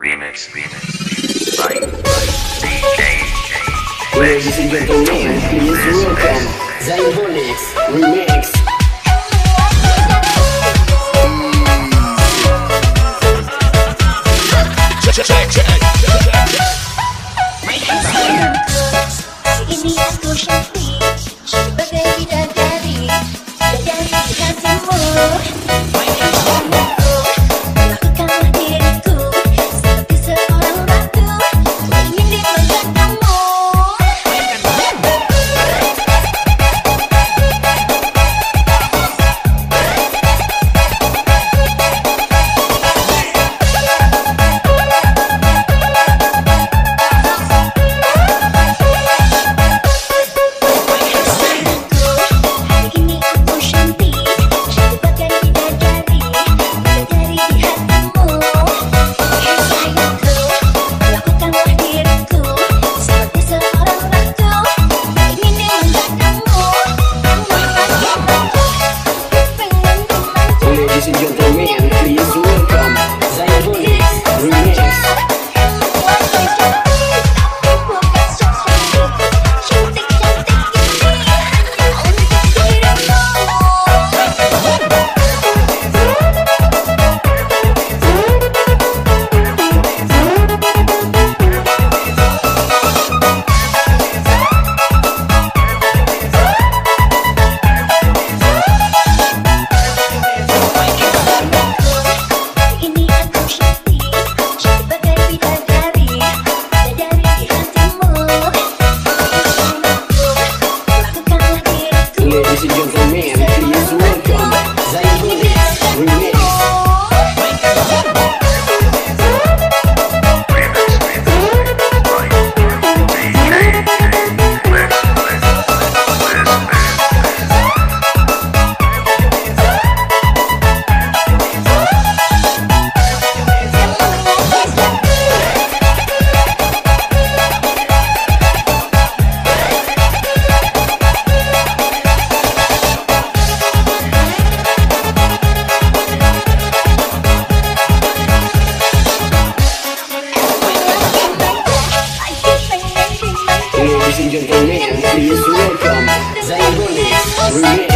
Remix, remix, by DJ. Ladies and gentlemen, please welcome Remix. Check, check, check. Muy bien.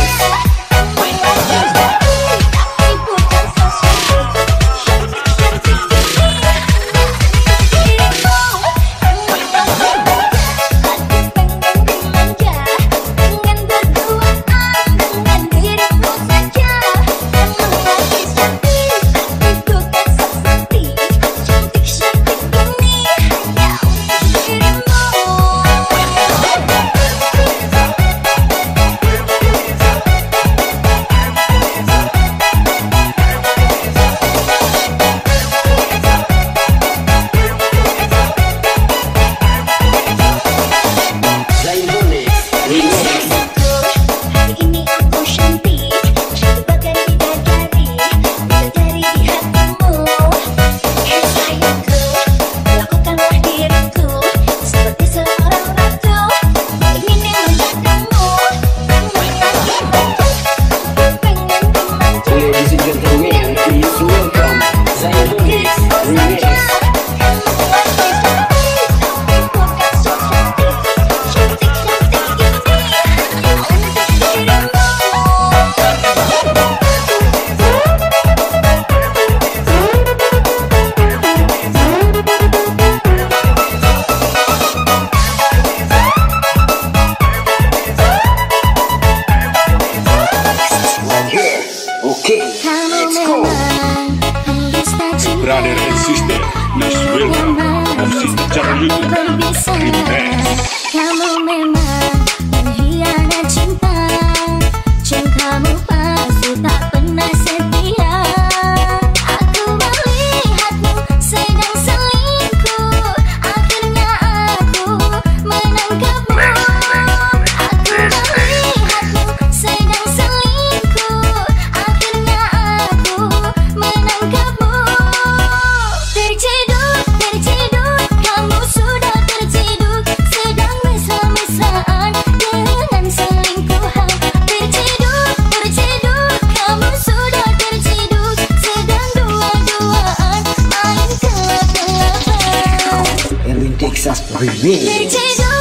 Abi ne?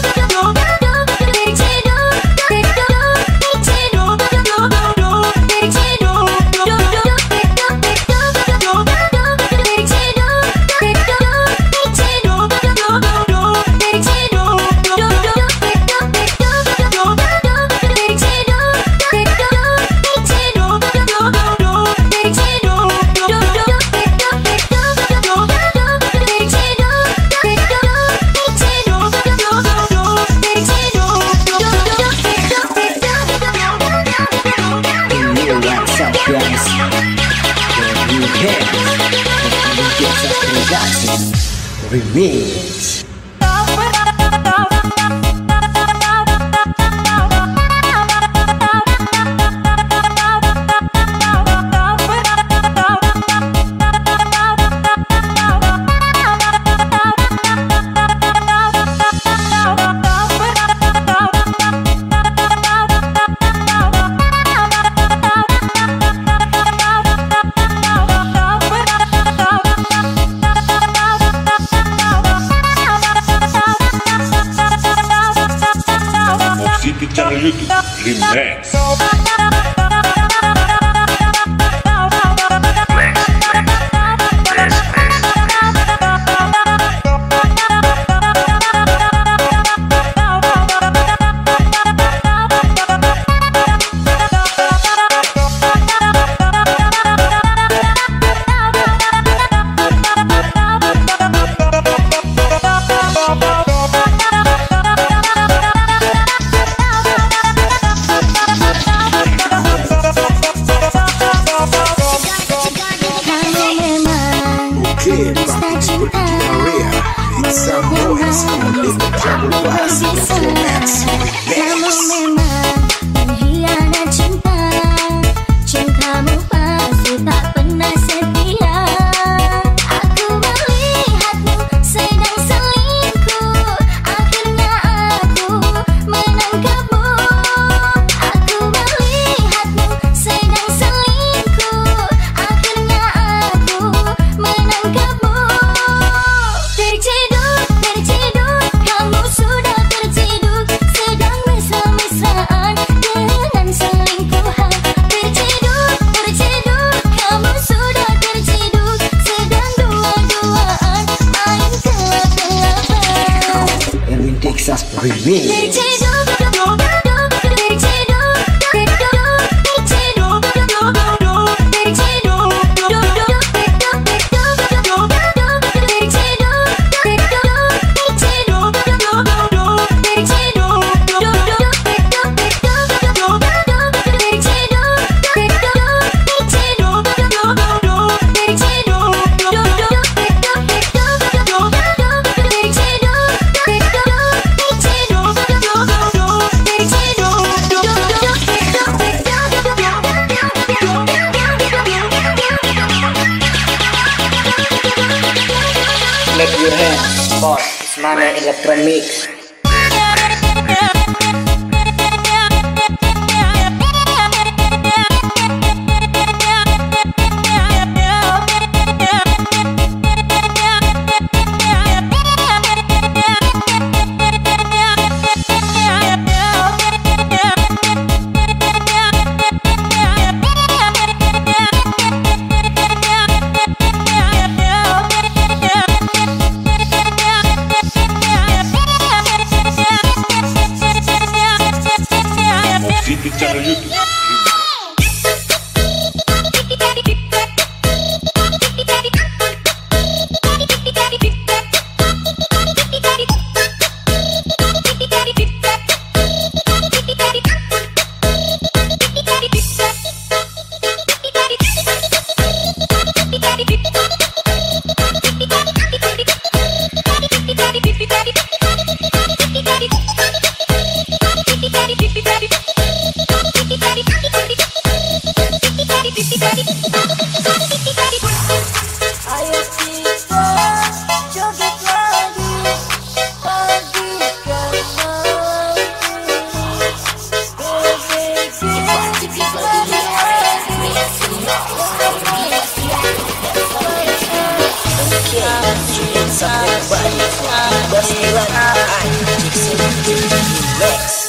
Me. It's some boys called in the travel class. Romance. Manage your hands. Boss, it's Mana Electronics. What's up, everybody? Bust me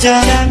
done.